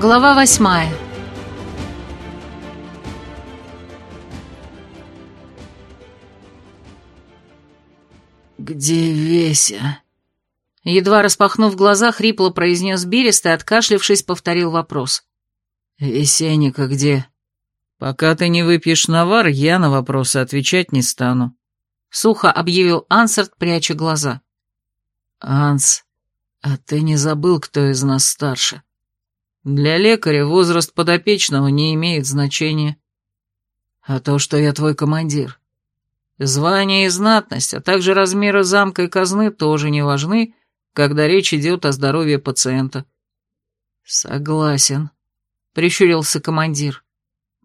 Глава восьмая. «Где Веся?» Едва распахнув глаза, хрипло произнес Берест и, откашлившись, повторил вопрос. «Весенника где?» «Пока ты не выпьешь навар, я на вопросы отвечать не стану», — сухо объявил Ансарт, пряча глаза. «Анс, а ты не забыл, кто из нас старше?» «Для лекаря возраст подопечного не имеет значения». «А то, что я твой командир?» «Звание и знатность, а также размеры замка и казны тоже не важны, когда речь идет о здоровье пациента». «Согласен», — прищурился командир.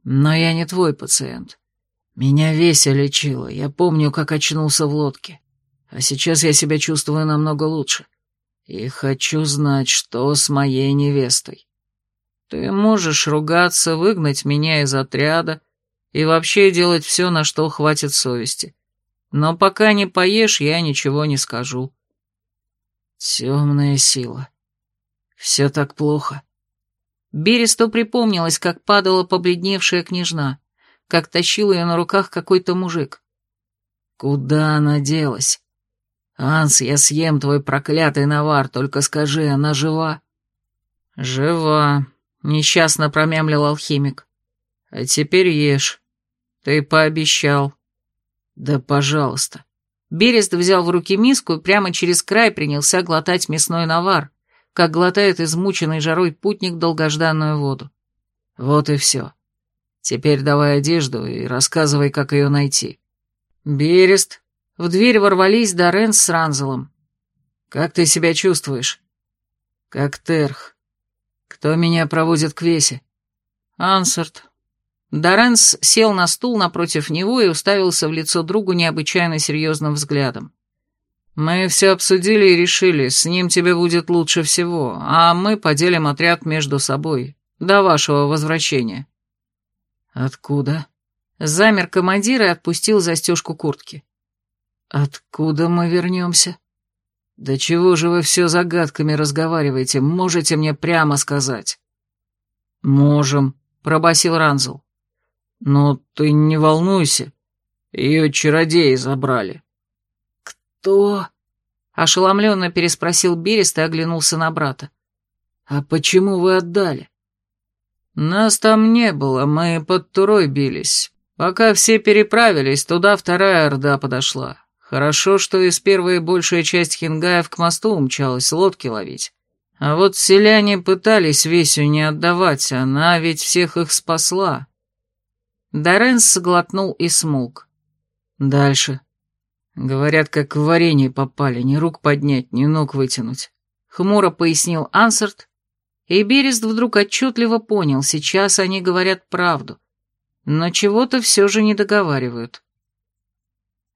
Но я не твой пациент. Меня Веся лечила, я помню, как очнулся в лодке. А сейчас я себя чувствую намного лучше. И хочу знать, что с моей невестой. Ты можешь ругаться, выгнать меня из отряда и вообще делать все, на что хватит совести. Но пока не поешь, я ничего не скажу. Темная сила. Все так плохо. Бересту припомнилось, как падала побледневшая княжна, как тащил ее на руках какой-то мужик. Куда она делась? Анс, я съем твой проклятый навар, только скажи, она жива? Жива, несчастно промямлил алхимик. А теперь ешь. Ты пообещал. Да пожалуйста. Берест взял в руки миску и прямо через край принялся глотать мясной навар, как глотает измученный жарой путник долгожданную воду. Вот и все. Теперь давай одежду и рассказывай, как ее найти. Берест. В дверь ворвались Дорен с Ранзелом. Как ты себя чувствуешь? Как Терх. Кто меня проводит к Весе? Ансарт. Доренс сел на стул напротив него и уставился в лицо другу необычайно серьезным взглядом. «Мы все обсудили и решили, с ним тебе будет лучше всего, а мы поделим отряд между собой до вашего возвращения». «Откуда?» Замер командир и отпустил застежку куртки. «Откуда мы вернемся?» «Да чего же вы все загадками разговариваете, можете мне прямо сказать?» «Можем», — пробасил Ранзел. «Но ты не волнуйся, ее чародеи забрали». «Кто?» — ошеломленно переспросил Берест и оглянулся на брата. «А почему вы отдали?» «Нас там не было, мы под Турой бились. Пока все переправились, туда вторая орда подошла. Хорошо, что из первой большая часть хингаев к мосту умчалась лодки ловить. А вот селяне пытались Весю не отдавать, она ведь всех их спасла». Доренс сглотнул и смолк. «Дальше», Говорят, как в варенье попали, ни рук поднять, ни ног вытянуть. Хмуро пояснил Ансарт, и Берест вдруг отчетливо понял, сейчас они говорят правду, но чего-то все же не договаривают.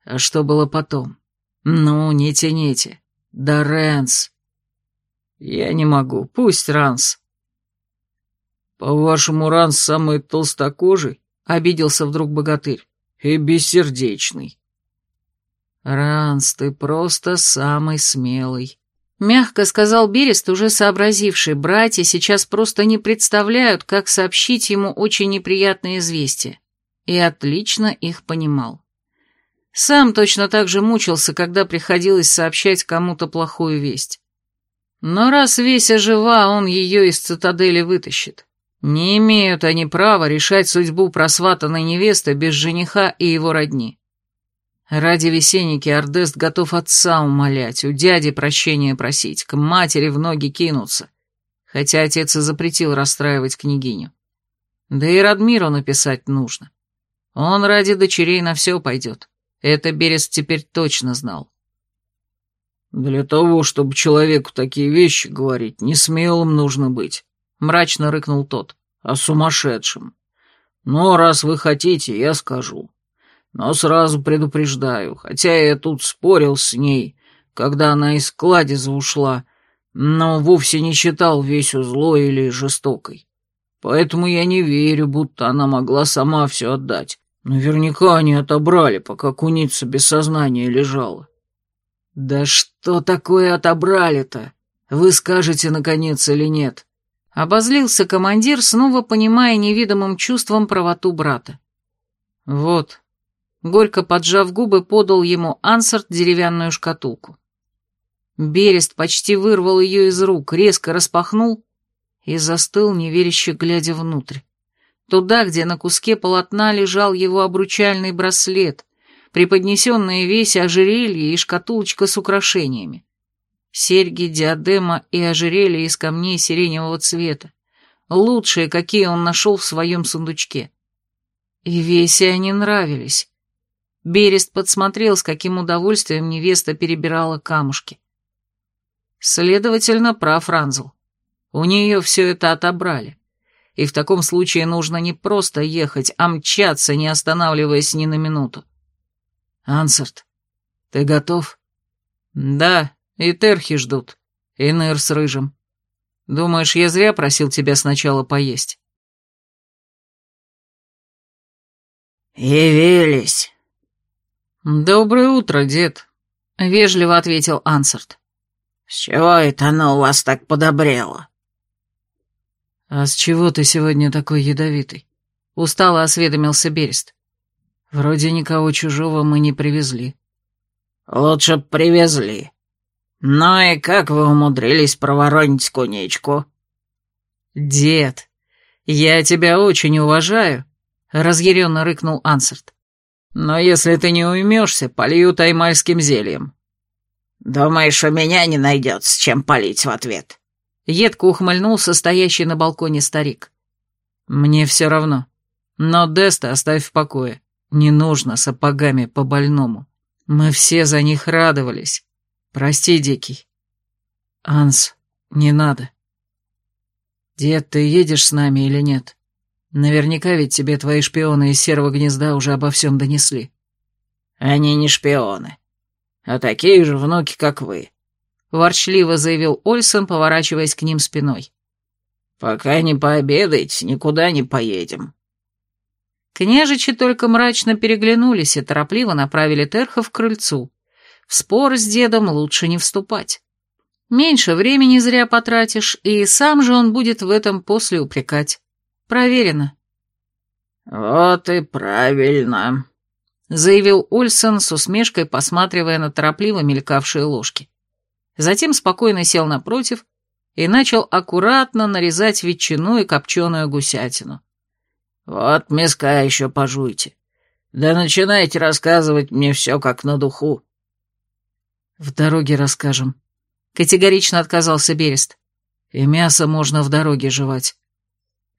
А что было потом? Ну, не тяните. Да Рэнс. Я не могу, пусть Ранс. По-вашему, Ранс самый толстокожий? Обиделся вдруг богатырь. И бессердечный. «Ранс, ты просто самый смелый», — мягко сказал Берест, уже сообразивший, братья сейчас просто не представляют, как сообщить ему очень неприятные известия, и отлично их понимал. Сам точно так же мучился, когда приходилось сообщать кому-то плохую весть. Но раз Веся жива, он ее из цитадели вытащит. Не имеют они права решать судьбу просватанной невесты без жениха и его родни. Ради весенники Ордест готов отца умолять, у дяди прощения просить, к матери в ноги кинуться, хотя отец и запретил расстраивать княгиню. Да и Радмиру написать нужно. Он ради дочерей на все пойдет. Это Берест теперь точно знал. «Для того, чтобы человеку такие вещи говорить, не смелым нужно быть», — мрачно рыкнул тот, — «а сумасшедшим. Но раз вы хотите, я скажу. Но сразу предупреждаю, хотя я тут спорил с ней, когда она из кладеза ушла, но вовсе не считал Весю злой или жестокой. Поэтому я не верю, будто она могла сама все отдать. Наверняка они отобрали, пока куница без сознания лежала. «Да что такое отобрали-то? Вы скажете, наконец, или нет?» Обозлился командир, снова понимая невидимым чувством правоту брата. «Вот», — горько поджав губы, подал ему Ансарт деревянную шкатулку. Берест почти вырвал ее из рук, резко распахнул и застыл, неверяще глядя внутрь. Туда, где на куске полотна лежал его обручальный браслет, преподнесенные весь ожерелье и шкатулочка с украшениями. Серьги, диадема и ожерелье из камней сиреневого цвета. Лучшие, какие он нашел в своем сундучке. И Весе они нравились. Берест подсмотрел, с каким удовольствием невеста перебирала камушки. Следовательно, прав Ранзл. У нее все это отобрали. И в таком случае нужно не просто ехать, а мчаться, не останавливаясь ни на минуту. «Ансарт, ты готов?» «Да, и терхи ждут, и ныр с рыжим. Думаешь, я зря просил тебя сначала поесть?» «Явились!» «Доброе утро, дед», — вежливо ответил Ансарт. «С чего это оно у вас так подобрело?» «А с чего ты сегодня такой ядовитый?» — устало осведомился Берест. «Вроде никого чужого мы не привезли». «Лучше б привезли. Ну и как вы умудрились проворонить кунечку?» «Дед, я тебя очень уважаю», — разъяренно рыкнул Ансарт. «Но если ты не уймешься, полью таймальским зельем». «Думаешь, у меня не найдется, чем полить в ответ?» Едко ухмыльнулся стоящий на балконе старик. «Мне все равно. Но Деста оставь в покое. Не нужно сапогами по больному. Мы все за них радовались. Прости, Дикий. Анс, не надо. Дед, ты едешь с нами или нет? Наверняка ведь тебе твои шпионы из серого гнезда уже обо всем донесли. Они не шпионы, а такие же внуки, как вы. Ворчливо заявил Ольсон, поворачиваясь к ним спиной. Пока не пообедаете, никуда не поедем. Княжичи только мрачно переглянулись и торопливо направили Терхов к крыльцу. В спор с дедом лучше не вступать. Меньше времени зря потратишь, и сам же он будет в этом после упрекать. Проверено. «Вот и правильно», — заявил Ульсон с усмешкой, посматривая на торопливо мелькавшие ложки. Затем спокойно сел напротив и начал аккуратно нарезать ветчину и копченую гусятину. «Вот миска еще пожуйте. Да начинайте рассказывать мне все как на духу». «В дороге расскажем», — категорично отказался Берест. «И мясо можно в дороге жевать».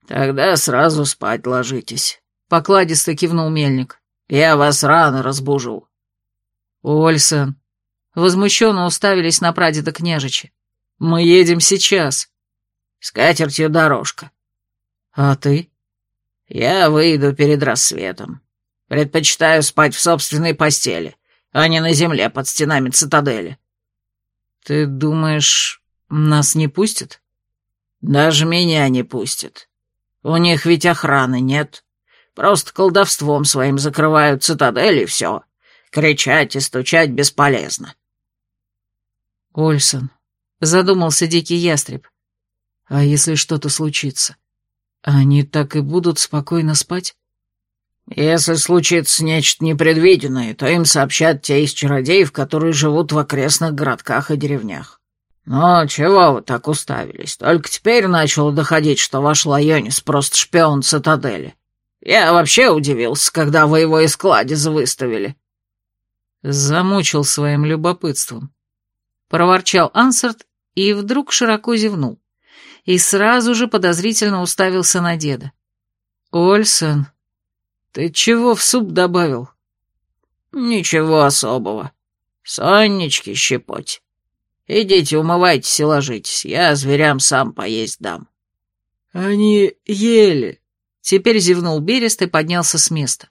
«Тогда сразу спать ложитесь», — покладисто кивнул мельник. «Я вас рано разбужу». «Ольсен», — возмущенно уставились на прадеда княжичи. «Мы едем сейчас». «С катертью дорожка». «А ты?» Я выйду перед рассветом. Предпочитаю спать в собственной постели, а не на земле под стенами цитадели. Ты думаешь, нас не пустят? Даже меня не пустят. У них ведь охраны нет. Просто колдовством своим закрывают цитадель и все. Кричать и стучать бесполезно. Ольсон, задумался дикий ястреб. А если что-то случится? Они так и будут спокойно спать? Если случится нечто непредвиденное, то им сообщат те из чародеев, которые живут в окрестных городках и деревнях. Но чего вы так уставились? Только теперь начало доходить, что ваш Лайонис просто шпион цитадели. Я вообще удивился, когда вы его из кладеза выставили. Замучил своим любопытством. Проворчал Ансарт и вдруг широко зевнул и сразу же подозрительно уставился на деда. «Ольсон, ты чего в суп добавил?» «Ничего особого. Соннички щепоть. Идите умывайтесь и ложитесь, я зверям сам поесть дам». «Они ели», — теперь зевнул Берест и поднялся с места.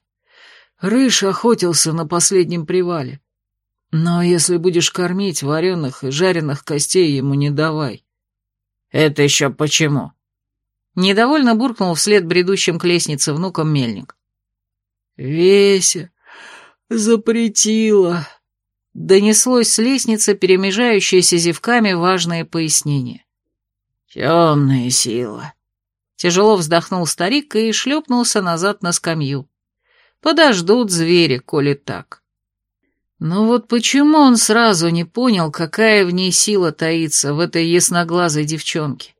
«Рыж охотился на последнем привале. Но если будешь кормить, вареных и жареных костей ему не давай. «Это еще почему?» Недовольно буркнул вслед бредущим к лестнице внукам мельник. «Веся запретила», — донеслось с лестницы, перемежающееся зевками важное пояснение. Темная сила. Тяжело вздохнул старик и шлепнулся назад на скамью. Подождут звери, коли так. Но вот почему он сразу не понял, какая в ней сила таится, в этой ясноглазой девчонке?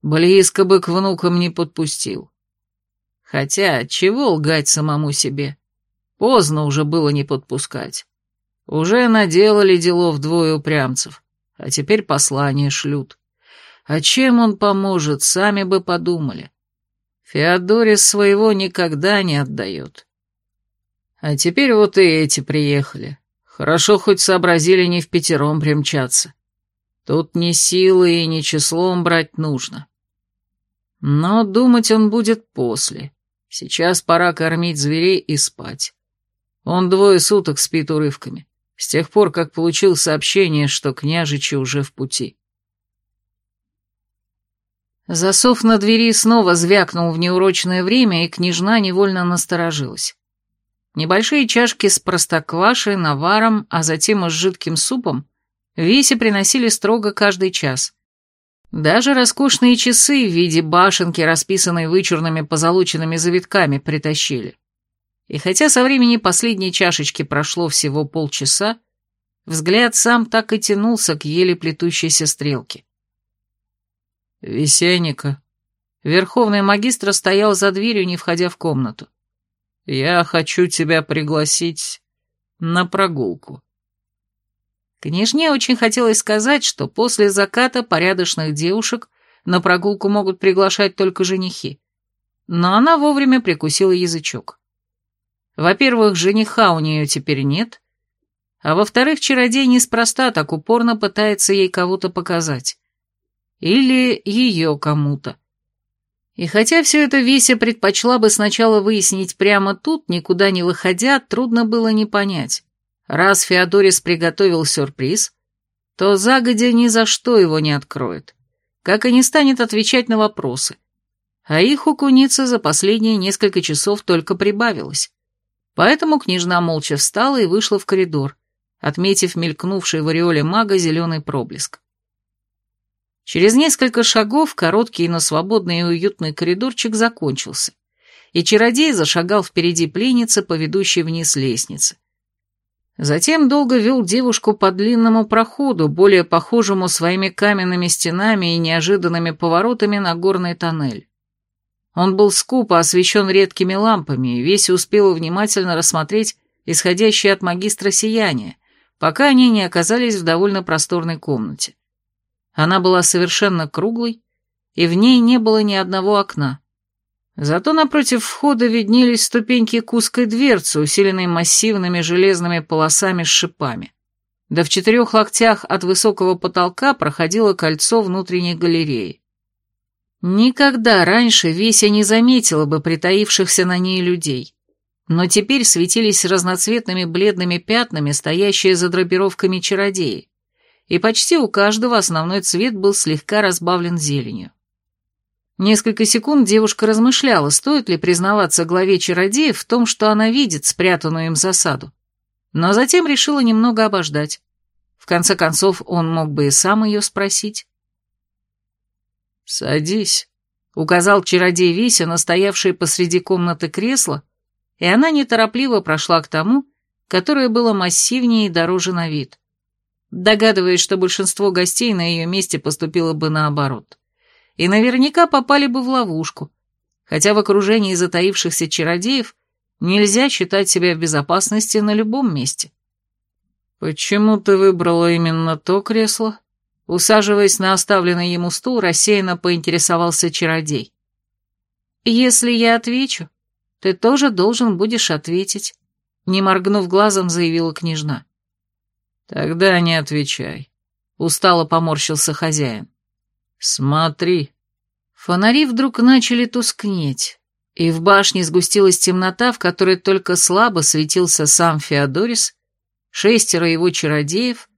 Близко бы к внукам не подпустил. Хотя, чего лгать самому себе? Поздно уже было не подпускать. Уже наделали делов двое упрямцев, а теперь послание шлют. А чем он поможет, сами бы подумали. Феодорис своего никогда не отдает. А теперь вот и эти приехали. Хорошо хоть сообразили не в пятером примчаться. Тут ни силы и ни числом брать нужно. Но думать он будет после. Сейчас пора кормить зверей и спать. Он двое суток спит урывками, с тех пор, как получил сообщение, что княжичи уже в пути. Засов на двери снова звякнул в неурочное время, и княжна невольно насторожилась. Небольшие чашки с простоквашей, наваром, а затем и с жидким супом Весе приносили строго каждый час. Даже роскошные часы в виде башенки, расписанной вычурными позолоченными завитками, притащили. И хотя со времени последней чашечки прошло всего полчаса, взгляд сам так и тянулся к еле плетущейся стрелке. «Весенника». Верховный магистр стоял за дверью, не входя в комнату. Я хочу тебя пригласить на прогулку. Княжне очень хотелось сказать, что после заката порядочных девушек на прогулку могут приглашать только женихи. Но она вовремя прикусила язычок. Во-первых, жениха у нее теперь нет, а во-вторых, чародей неспроста так упорно пытается ей кого-то показать. Или ее кому-то. И хотя все это Вися предпочла бы сначала выяснить прямо тут, никуда не выходя, трудно было не понять. Раз Феодорис приготовил сюрприз, то загодя ни за что его не откроет, как и не станет отвечать на вопросы. А их у куницы за последние несколько часов только прибавилось. Поэтому княжна молча встала и вышла в коридор, отметив мелькнувший в ореоле мага зеленый проблеск. Через несколько шагов короткий, но свободный и уютный коридорчик закончился, и чародей зашагал впереди пленницы по ведущей вниз лестнице. Затем долго вел девушку по длинному проходу, более похожему своими каменными стенами и неожиданными поворотами на горный тоннель. Он был скупо освещен редкими лампами, и весь успел внимательно рассмотреть исходящее от магистра сияние, пока они не оказались в довольно просторной комнате. Она была совершенно круглой, и в ней не было ни одного окна. Зато напротив входа виднелись ступеньки к узкой дверце, усиленной массивными железными полосами с шипами. Да в четырех локтях от высокого потолка проходило кольцо внутренней галереи. Никогда раньше Веся не заметила бы притаившихся на ней людей, но теперь светились разноцветными бледными пятнами, стоящие за драпировками чародеи и почти у каждого основной цвет был слегка разбавлен зеленью. Несколько секунд девушка размышляла, стоит ли признаваться главе чародеев в том, что она видит спрятанную им засаду, но затем решила немного обождать. В конце концов, он мог бы и сам ее спросить. «Садись», — указал чародей Вися на стоявшее посреди комнаты кресло, и она неторопливо прошла к тому, которое было массивнее и дороже на вид догадываясь, что большинство гостей на ее месте поступило бы наоборот. И наверняка попали бы в ловушку, хотя в окружении затаившихся чародеев нельзя считать себя в безопасности на любом месте. «Почему ты выбрала именно то кресло?» Усаживаясь на оставленный ему стул, рассеянно поинтересовался чародей. «Если я отвечу, ты тоже должен будешь ответить», — не моргнув глазом, заявила княжна. «Тогда не отвечай», — устало поморщился хозяин. «Смотри». Фонари вдруг начали тускнеть, и в башне сгустилась темнота, в которой только слабо светился сам Феодорис, шестеро его чародеев,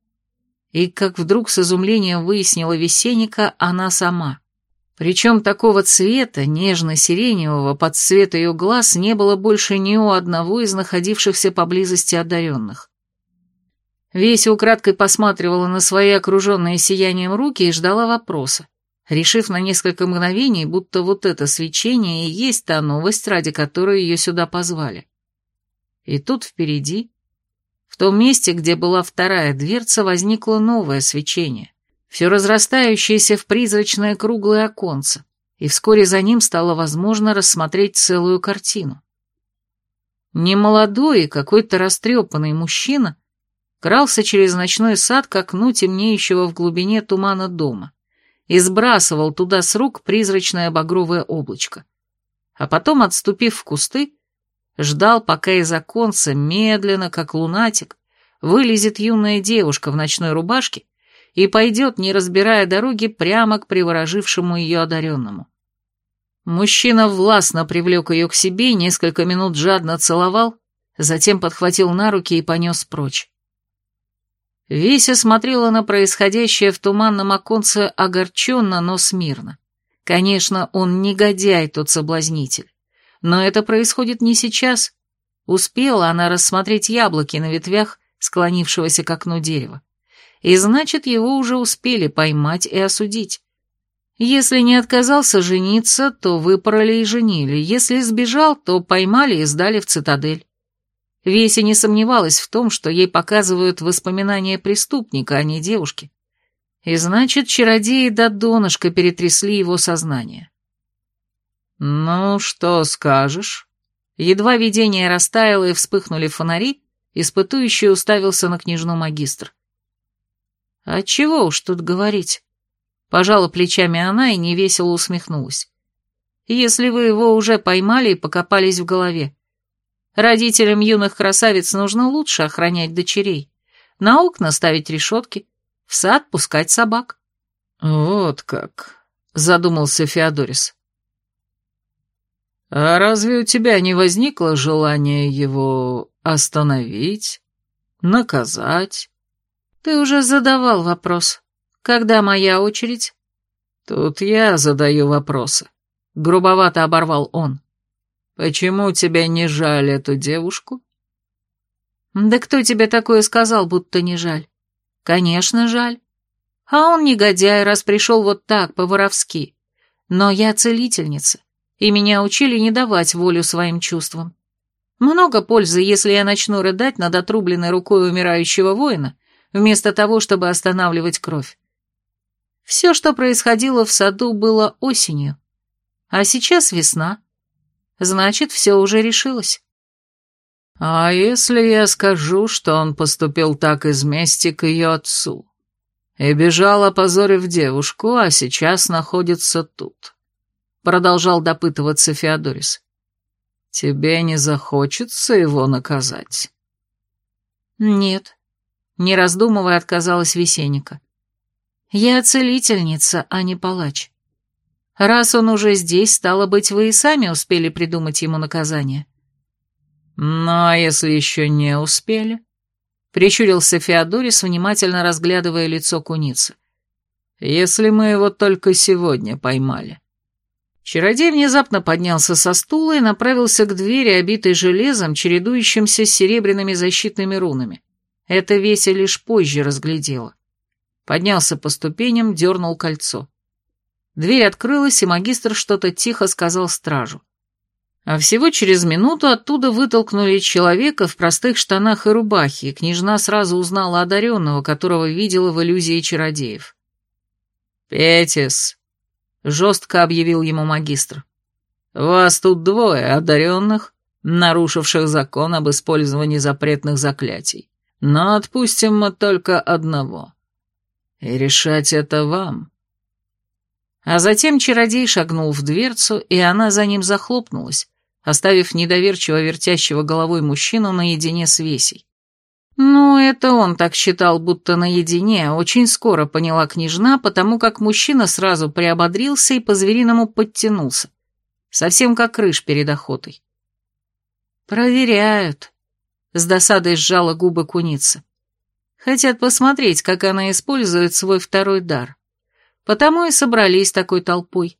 и, как вдруг с изумлением выяснила Весенника, она сама. Причем такого цвета, нежно-сиреневого, под цвет ее глаз, не было больше ни у одного из находившихся поблизости одаренных. Веся украдкой посматривала на свои окруженные сиянием руки и ждала вопроса. решив на несколько мгновений, будто вот это свечение и есть та новость, ради которой ее сюда позвали. И тут впереди, в том месте, где была вторая дверца, возникло новое свечение, все разрастающееся в призрачное круглое оконце, и вскоре за ним стало возможно рассмотреть целую картину. Немолодой и какой-то растрепанный мужчина крался через ночной сад к окну темнеющего в глубине тумана дома и сбрасывал туда с рук призрачное багровое облачко. А потом, отступив в кусты, ждал, пока из оконца медленно, как лунатик, вылезет юная девушка в ночной рубашке и пойдет, не разбирая дороги, прямо к приворожившему ее одаренному. Мужчина властно привлек ее к себе, несколько минут жадно целовал, затем подхватил на руки и понес прочь. Веся смотрела на происходящее в туманном оконце огорченно, но смирно. Конечно, он негодяй, тот соблазнитель. Но это происходит не сейчас. Успела она рассмотреть яблоки на ветвях склонившегося к окну дерева. И значит, его уже успели поймать и осудить. Если не отказался жениться, то выпороли и женили. Если сбежал, то поймали и сдали в цитадель. Веся не сомневалась в том, что ей показывают воспоминания преступника, а не девушки. И значит, чародеи до донышка перетрясли его сознание. «Ну, что скажешь?» Едва видение растаяло и вспыхнули фонари, испытующий уставился на княжну магистр. «А чего уж тут говорить?» Пожала плечами она и невесело усмехнулась. «Если вы его уже поймали и покопались в голове. Родителям юных красавиц нужно лучше охранять дочерей, на окна ставить решетки, в сад пускать собак». «Вот как», — задумался Феодорис. «А разве у тебя не возникло желания его остановить, наказать?» «Ты уже задавал вопрос», когда моя очередь? Тут я задаю вопросы. Грубовато оборвал он. Почему тебя не жаль эту девушку? Да кто тебе такое сказал, будто не жаль? Конечно, жаль. А он негодяй, раз пришел вот так, по-воровски. Но я целительница, и меня учили не давать волю своим чувствам. Много пользы, если я начну рыдать над отрубленной рукой умирающего воина, вместо того, чтобы останавливать кровь. Все, что происходило в саду, было осенью. А сейчас весна. Значит, все уже решилось. А если я скажу, что он поступил так из мести к ее отцу? И бежал, опозорив девушку, а сейчас находится тут. Продолжал допытываться Феодорис. Тебе не захочется его наказать? Нет. Не раздумывая, отказалась Весенника. Я целительница, а не палач. Раз он уже здесь, стало быть, вы и сами успели придумать ему наказание. Ну, а если еще не успели? Прищурился Феодорис, внимательно разглядывая лицо куницы. Если мы его только сегодня поймали. Чародей внезапно поднялся со стула и направился к двери, обитой железом, чередующимся с серебряными защитными рунами. Это Веся лишь позже разглядела. Поднялся по ступеням, дернул кольцо. Дверь открылась, и магистр что-то тихо сказал стражу. А всего через минуту оттуда вытолкнули человека в простых штанах и рубахе, и княжна сразу узнала одаренного, которого видела в иллюзии чародеев. «Петис», — жестко объявил ему магистр, — «вас тут двое одаренных, нарушивших закон об использовании запретных заклятий, но отпустим мы только одного». И решать это вам. А затем чародей шагнул в дверцу, и она за ним захлопнулась, оставив недоверчиво вертящего головой мужчину наедине с Весей. Ну, это он так считал, будто наедине, очень скоро поняла княжна, потому как мужчина сразу приободрился и по-звериному подтянулся, совсем как крыш перед охотой. «Проверяют», — с досадой сжала губы куница. Хотят посмотреть, как она использует свой второй дар. Потому и собрались такой толпой.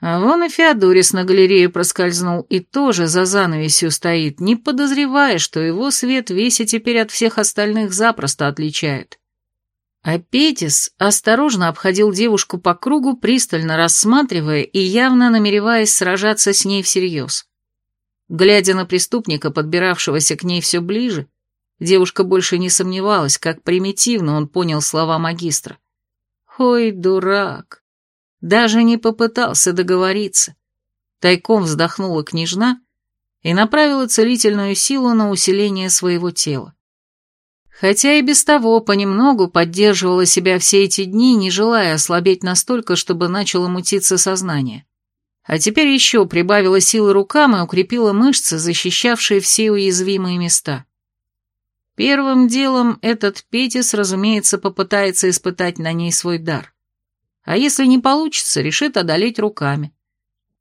А вон и Феодорис на галерею проскользнул и тоже за занавесью стоит, не подозревая, что его свет весе теперь от всех остальных запросто отличает. А Петис осторожно обходил девушку по кругу, пристально рассматривая и явно намереваясь сражаться с ней всерьез. Глядя на преступника, подбиравшегося к ней все ближе, девушка больше не сомневалась, как примитивно он понял слова магистра. «Ой, дурак!» Даже не попытался договориться. Тайком вздохнула княжна и направила целительную силу на усиление своего тела хотя и без того понемногу поддерживала себя все эти дни, не желая ослабеть настолько, чтобы начало мутиться сознание. А теперь еще прибавила силы рукам и укрепила мышцы, защищавшие все уязвимые места. Первым делом этот Петис, разумеется, попытается испытать на ней свой дар. А если не получится, решит одолеть руками.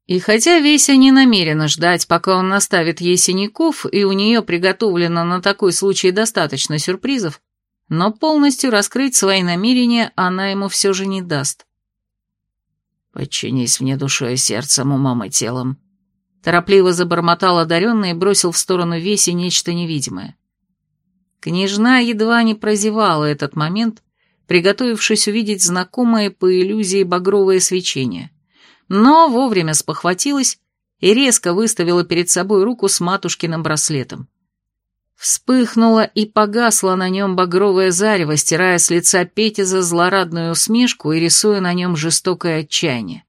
И хотя Веся не намерена ждать, пока он наставит ей синяков, и у нее приготовлено на такой случай достаточно сюрпризов, но полностью раскрыть свои намерения она ему все же не даст. «Подчинись мне душой и сердцем, умом и телом», — торопливо забормотал одаренный и бросил в сторону Веси нечто невидимое. Княжна едва не прозевала этот момент, приготовившись увидеть знакомое по иллюзии багровое свечение но вовремя спохватилась и резко выставила перед собой руку с матушкиным браслетом. Вспыхнула и погасла на нем багровое зарево, стирая с лица Петиза злорадную усмешку и рисуя на нем жестокое отчаяние.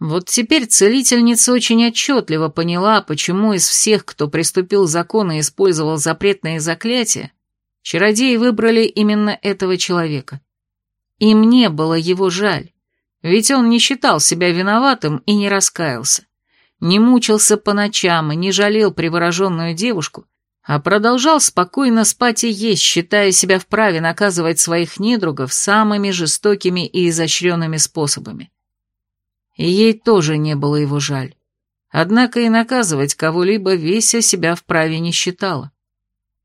Вот теперь целительница очень отчетливо поняла, почему из всех, кто приступил закон и использовал запретные заклятия, чародеи выбрали именно этого человека. Им не было его жаль. Ведь он не считал себя виноватым и не раскаялся. Не мучился по ночам и не жалел привороженную девушку, а продолжал спокойно спать и есть, считая себя вправе наказывать своих недругов самыми жестокими и изощренными способами. И ей тоже не было его жаль. Однако и наказывать кого-либо Веся себя вправе не считала.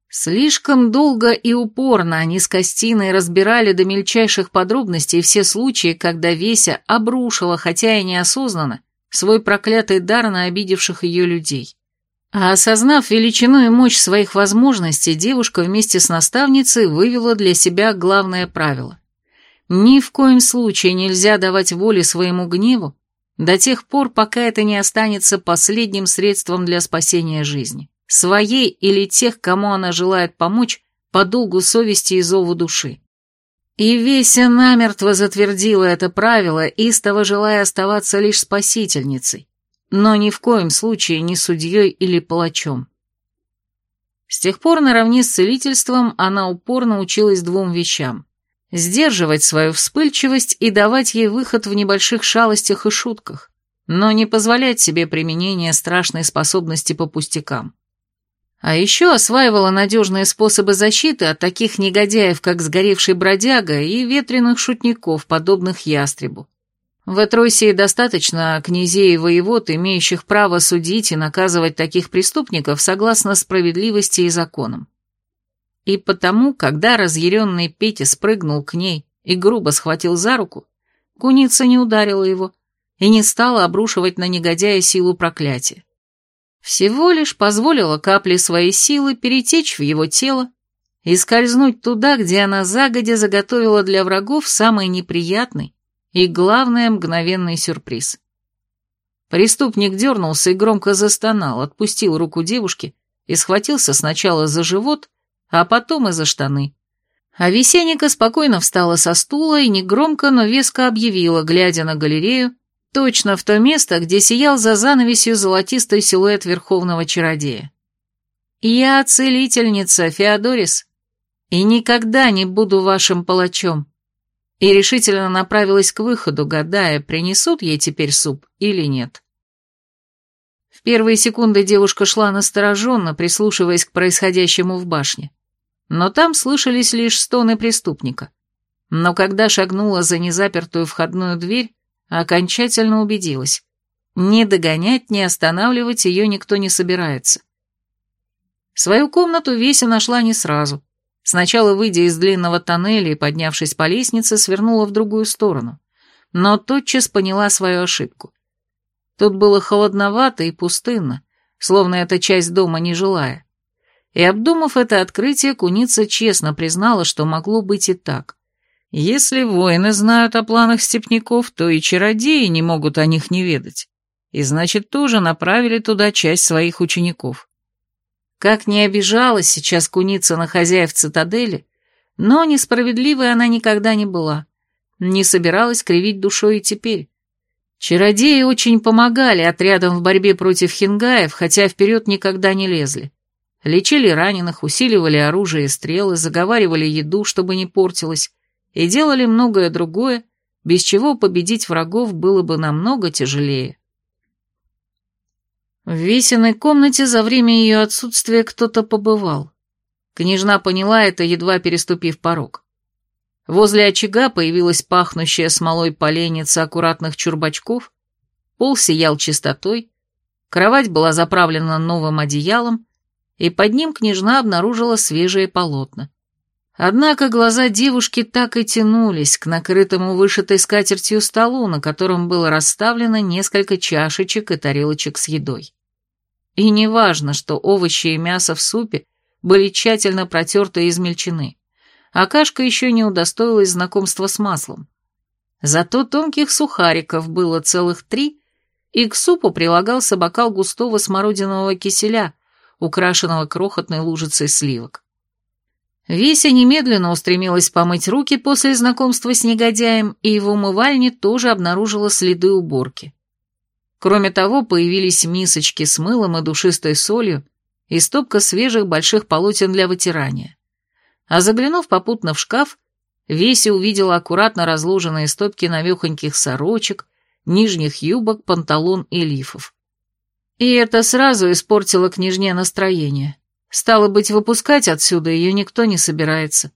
Слишком долго и упорно они с Костиной разбирали до мельчайших подробностей все случаи, когда Веся обрушила, хотя и неосознанно, свой проклятый дар на обидевших ее людей. А осознав величину и мощь своих возможностей, девушка вместе с наставницей вывела для себя главное правило. Ни в коем случае нельзя давать воли своему гневу до тех пор, пока это не останется последним средством для спасения жизни своей или тех, кому она желает помочь, по долгу совести и зову души. И Веся намертво затвердила это правило, истово желая оставаться лишь спасительницей, но ни в коем случае не судьей или палачом. С тех пор наравне с целительством она упорно училась двум вещам – сдерживать свою вспыльчивость и давать ей выход в небольших шалостях и шутках, но не позволять себе применения страшной способности по пустякам. А еще осваивала надежные способы защиты от таких негодяев, как сгоревший бродяга и ветреных шутников, подобных ястребу. В Этросии достаточно князей и воевод, имеющих право судить и наказывать таких преступников согласно справедливости и законам. И потому, когда разъяренный Петя спрыгнул к ней и грубо схватил за руку, куница не ударила его и не стала обрушивать на негодяя силу проклятия. Всего лишь позволила капле своей силы перетечь в его тело и скользнуть туда, где она загодя заготовила для врагов самый неприятный и, главное, мгновенный сюрприз. Преступник дернулся и громко застонал, отпустил руку девушки и схватился сначала за живот, а потом и за штаны. А Весенника спокойно встала со стула и негромко, но веско объявила, глядя на галерею, Точно в то место, где сиял за занавесью золотистый силуэт верховного чародея. «Я целительница, Феодорис, и никогда не буду вашим палачом». И решительно направилась к выходу, гадая, принесут ей теперь суп или нет. В первые секунды девушка шла настороженно, прислушиваясь к происходящему в башне. Но там слышались лишь стоны преступника. Но когда шагнула за незапертую входную дверь, окончательно убедилась. Ни догонять, ни останавливать ее никто не собирается. Свою комнату Веся нашла не сразу. Сначала, выйдя из длинного тоннеля и поднявшись по лестнице, свернула в другую сторону. Но тотчас поняла свою ошибку. Тут было холодновато и пустынно, словно эта часть дома не жилая. И обдумав это открытие, куница честно признала, что могло быть и так. Если воины знают о планах степняков, то и чародеи не могут о них не ведать. И значит, тоже направили туда часть своих учеников. Как не обижалась сейчас куница на хозяев цитадели, но несправедливой она никогда не была. Не собиралась кривить душой и теперь. Чародеи очень помогали отрядам в борьбе против хингаев, хотя вперед никогда не лезли. Лечили раненых, усиливали оружие и стрелы, заговаривали еду, чтобы не портилось, и делали многое другое, без чего победить врагов было бы намного тяжелее. В Весиной комнате за время ее отсутствия кто-то побывал. Княжна поняла это, едва переступив порог. Возле очага появилась пахнущая смолой поленница аккуратных чурбачков, пол сиял чистотой, кровать была заправлена новым одеялом, и под ним княжна обнаружила свежие полотна. Однако глаза девушки так и тянулись к накрытому вышитой скатертью столу, на котором было расставлено несколько чашечек и тарелочек с едой. И не важно, что овощи и мясо в супе были тщательно протерты и измельчены, а кашка еще не удостоилась знакомства с маслом. Зато тонких сухариков было целых три, и к супу прилагался бокал густого смородинового киселя, украшенного крохотной лужицей сливок. Веся немедленно устремилась помыть руки после знакомства с негодяем, и в умывальне тоже обнаружила следы уборки. Кроме того, появились мисочки с мылом и душистой солью и стопка свежих больших полотен для вытирания. А заглянув попутно в шкаф, Веся увидела аккуратно разложенные стопки навехоньких сорочек, нижних юбок, панталон и лифов. И это сразу испортило княжне настроение. Стало быть, выпускать отсюда ее никто не собирается.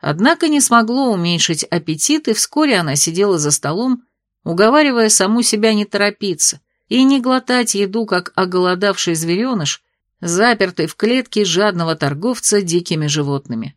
Однако не смогло уменьшить аппетит, и вскоре она сидела за столом, уговаривая саму себя не торопиться и не глотать еду, как оголодавший звереныш, запертый в клетке жадного торговца дикими животными.